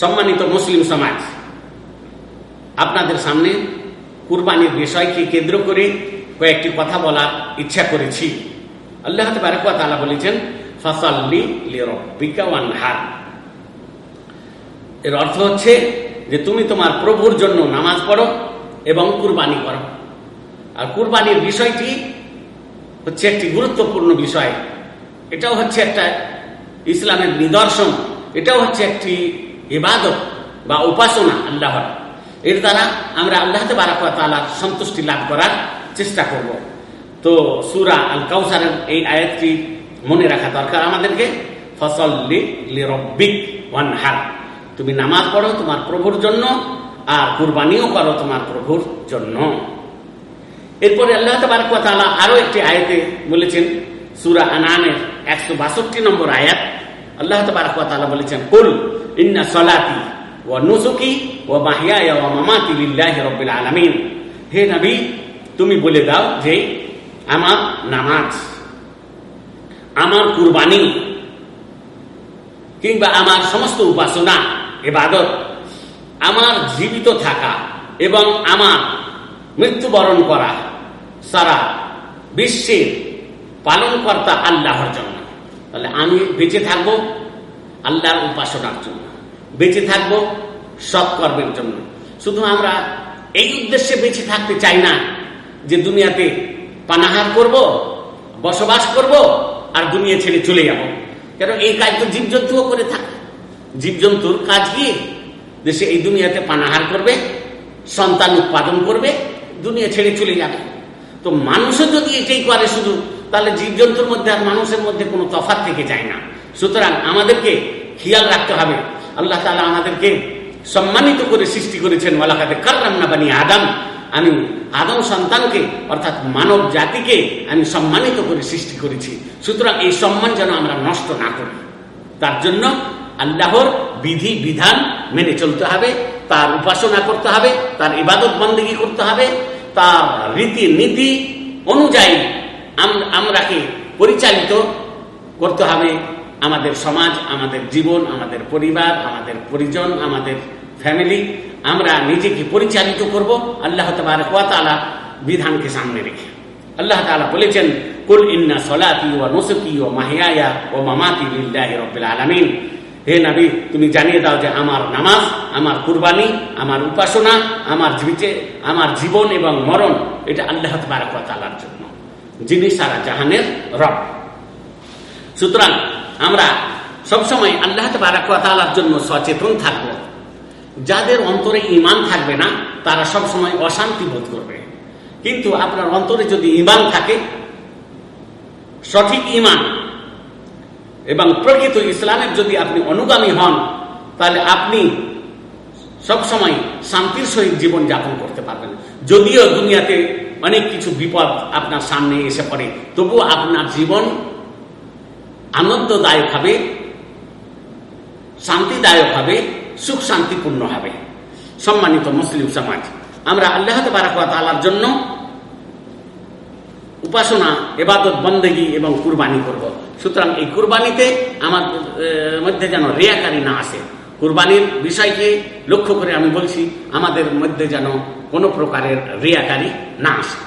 সম্মানিত মুসলিম সমাজ, আপনাদের সামনে কুরবানির বিষয়কে কেন্দ্র করে কয়েকটি কথা বলার ইচ্ছা করেছি। আল্লাহ তালা বলেছেন এর অর্থ হচ্ছে যে তুমি তোমার প্রভুর জন্য নামাজ পড়ো এবং কুরবানি করো। আর কুরবানির বিষয়টি হচ্ছে একটি গুরুত্বপূর্ণ বিষয়। এটাও হচ্ছে একটা ইসলামের নিদর্শন, এটাও হচ্ছে একটি ইবাদত বা উপাসনা আল্লাহর। এর দ্বারা আমরা আল্লাহ তালার সন্তুষ্টি লাভ করার চেষ্টা করব। তো সুরা আল কাউসারের এই আয়াতটি মনে রাখা দরকার আমাদেরকে। ফসল রব্বিক ওয়ানহার। তুমি নামাজ পড়ো তোমার প্রভুর জন্য আর কুরবানিও করো তোমার প্রভুর জন্য। এরপরে আল্লাহ তালা আরও একটি আয়াতে বলেছেন, সুরা আনানের একশো বাষট্টি নম্বর আয়াত। আল্লাহ তালা বলেছেন, কুল ইন্না সলাতি ও নুসুকি ও মাহিয়া ও মামাতি লিল্লাহি রব্বিল আলামিন হে নবী, তুমি বলে দাও যে আমার নামাজ, আমার কুরবানি কিংবা আমার সমস্ত উপাসনা এবাদত আমার জীবিত থাকা এবং আমার মৃত্যুবরণ করা সারা বিশ্বের পালনকর্তা আল্লাহর জন্য। তাহলে আমি বেঁচে থাকব আল্লাহর উপাসনার জন্য। বেঁচে থাকব সৎকর্মের জন্য। শুধু আমরা এই উদ্দেশ্যে বেঁচে থাকতে চাই না যে দুনিয়াতে পানাহার করব, বসবাস করব আর দুনিয়া ছেড়ে চলে যাব। কেন এই কাজ তো জীবজন্তুও করে থাকে। জীবজন্তুর কাজ কি? দেশে এই দুনিয়াতে পানাহার করবে, সন্তান উৎপাদন করবে, দুনিয়া ছেড়ে চলে যাবে। তো মানুষও যদি এটাই করে শুধু, তাহলে জীবজন্তুর মধ্যে আর মানুষের মধ্যে কোনো তফাত থেকে যায় না। সুতরাং আমাদেরকে খেয়াল রাখতে হবে আল্লাহ তালা আমাদেরকে সম্মানিত করে সৃষ্টি করেছেন ওয়ালাকাতে কার্রাম না বানি আদাম। আমি আদম সন্তানকে, অর্থাৎ মানব জাতিকে আমি সম্মানিত করে সৃষ্টি করেছি। সুতরাং এই সম্মান যেন আমরা নষ্ট না করি। তার জন্য আল্লাহর বিধি, বিধান মেনে চলতে হবে, তার উপাসনা করতে হবে, তার ইবাদত বন্দী করতে হবে, তার রীতি নীতি অনুযায়ী আমরাকে পরিচালিত করতে হবে। আমাদের সমাজ, আমাদের জীবন, আমাদের পরিবার, আমাদের পরিজন, আমাদের ফ্যামিলি আমরা নিজেকে পরিচালিত করব। আল্লাহ তালা বিধানকে সামনে রেখে। আল্লাহ তালা বলেছেন, কুল ইন্না সলাতি ও নসকি ও মাহিয়া ও মামাতি রবিল আলমিন। হে নাবি, তুমি জানিয়ে দাও যে আমার নামাজ, আমার কুরবানি, আমার উপাসনা, আমার আমার জীবন এবং মরণ, এটা আল্লাহ তালার জন্য। যিনি সারা জাহানের রব। সুতরাং আমরা সবসময় আল্লাহ তালার জন্য সচেতন থাকব। যাদের অন্তরে ইমান থাকবে না, তারা সবসময় অশান্তি বোধ করবে। কিন্তু আপনার অন্তরে যদি ইমান থাকে, সঠিক ইমান এবং প্রকৃত ইসলামের যদি আপনি অনুগামী হন, তাহলে আপনি সবসময় শান্তির সহিত জীবন যাপন করতে পারবেন। যদিও দুনিয়াতে অনেক কিছু বিপদ আপনার সামনে এসে পড়ে, তবুও আপনার জীবন আনন্দদায়ক হবে, শান্তিদায়ক হবে, সুখ শান্তিপূর্ণ হবে। সম্মানিত মুসলিম সমাজ, আমরা আল্লাহ তালার জন্য উপাসনা এবাদত বন্দেগী এবং কুরবানি করব। সুতরাং এই কুরবানিতে আমার মধ্যে যেন রেয়াকারি না আসে। কুরবানির বিষয়কে লক্ষ্য করে আমি বলছি, আমাদের মধ্যে যেন কোনো প্রকারের রিয়াকারি না আসে।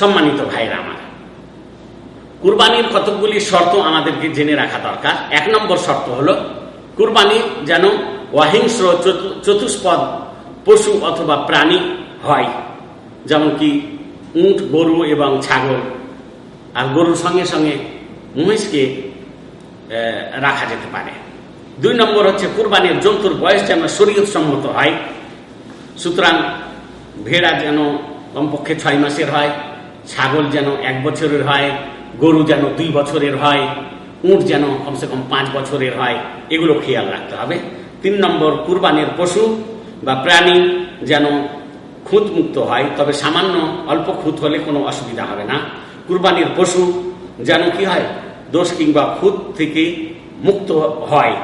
সম্মানিত ভাইরা আমার কুরবানির কতকগুলি শর্ত আমাদেরকে জেনে রাখা দরকার। এক নম্বর শর্ত হলো, কুরবানি যেন অহিংস্র চতু- চতুষ্পদ পশু অথবা প্রাণী হয়। যেমন কি উট, গরু এবং ছাগল। আর গরুর সঙ্গে সঙ্গে মহিষকে রাখা যেতে পারে। দুই নম্বর হচ্ছে, কুরবানির জন্তুর বয়স যেন শরীয়ত সম্মত হয়। সুতরাং ভেড়া যেন কমপক্ষে ছয় মাসের হয়, ছাগল যেন এক বছরের হয় গরু যেন দুই বছরের হয়, উট যেন কমসে কম পাঁচ বছরের হয়, এগুলো খেয়াল রাখতে হবে। তিন নম্বর, কুরবানির পশু বা প্রাণী যেন খুঁত মুক্ত হয়, তবে সামান্য অল্প খুঁত হলে কোনো অসুবিধা হবে না। কুরবানির পশু যেন কি হয়, দোষ কিংবা খুঁত থেকে মুক্ত হয়।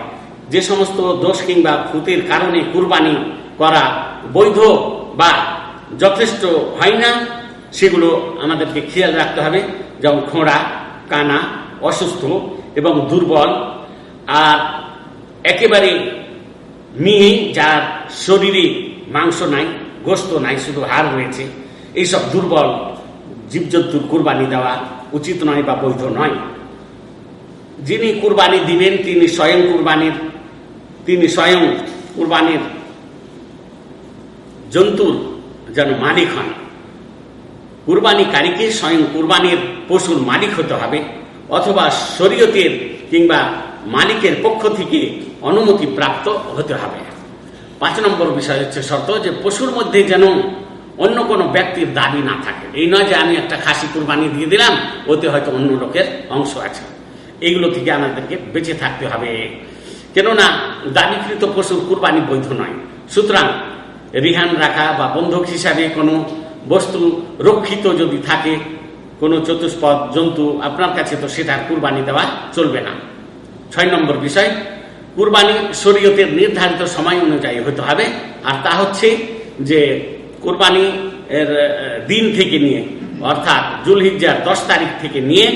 যে সমস্ত দোষ কিংবা খুঁতের কারণে কুরবানি করা বৈধ বা যথেষ্ট হয় না সেগুলো আমাদেরকে খেয়াল রাখতে হবে, যেমন খোঁড়া, কানা, অসুস্থ এবং দুর্বল। আর একেবারে মেয়ে যার শরীরে মাংস নাই, গোস্ত নাই, শুধু হাড় রয়েছে, এইসব দুর্বল জীবজন্তুর কুরবানি দেওয়া উচিত নয় বা বৈধ নয়। যিনি কুরবানি দিবেন, তিনি স্বয়ং কুরবানির, তিনি স্বয়ং কুরবানির জন্তুর যেন মালিক হন। কুরবানিকারীকে স্বয়ং কুরবানির পশুর মালিক হতে হবে, অথবা শরীয়তের কিংবা মালিকের পক্ষ থেকে অনুমতি প্রাপ্ত হতে হবে। পাঁচ নম্বর বিষয় হচ্ছে শর্ত যে পশুর মধ্যে যেন অন্য কোনো ব্যক্তির দাবি না থাকে। এই নয় যে আমি একটা খাসি কুরবানি দিয়ে দিলাম, ওতে হয়তো অন্য লোকের অংশ আছে। এইগুলো থেকে আমাদেরকে বেঁচে থাকতে হবে। কেননা দাবিকৃত পশুর কুরবানি বৈধ নয়। সুতরাং রিহান রাখা বা বন্ধক হিসাবে কোনো বস্তু রক্ষিত যদি থাকে, কোনো চতুষ্পদ জন্তু আপনার কাছে তো সেটার কুরবানি দেওয়া চলবে না। ছয় নম্বর বিষয়, কুরবানি শরীয়তের নির্ধারিত সময় অনুযায়ী হতে হবে, আর তা হচ্ছে যে কুরবানি এর দিন থেকে নিয়ে, অর্থাৎ জুলহিজ্জার দশ তারিখ থেকে নিয়ে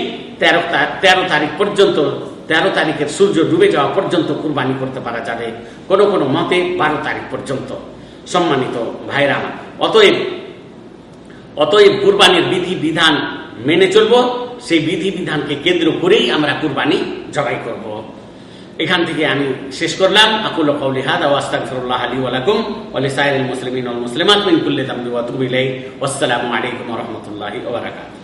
তেরো তেরো তারিখ পর্যন্ত, তেরো তারিখের সূর্য ডুবে যাওয়া পর্যন্ত কুরবানি করতে পারা যাবে কোনো কোনো মতে বারো তারিখ পর্যন্ত। সম্মানিত ভাইরা, অতএব অতএব কুরবানির বিধি বিধান মেনে চলবো। সেই বিধি বিধানকে কেন্দ্র করেই আমরা কুরবানি জবাই করব। এখান থেকে আমি শেষ করলাম। আকুল কৌলিহাদ হাদা ওয়া আস্তাগফিরুল্লাহ লি ওয়া লাকুম ওয়া লিসাইরিল মুসলিমিন ওয়াল মুসলিমাত মিন কুল্লি যামবি ওয়া তুবু ইলাইহি। ওয়াসসালামু আলাইকুম ওয়া রাহমাতুল্লাহি ওয়া বারাকাতুহু।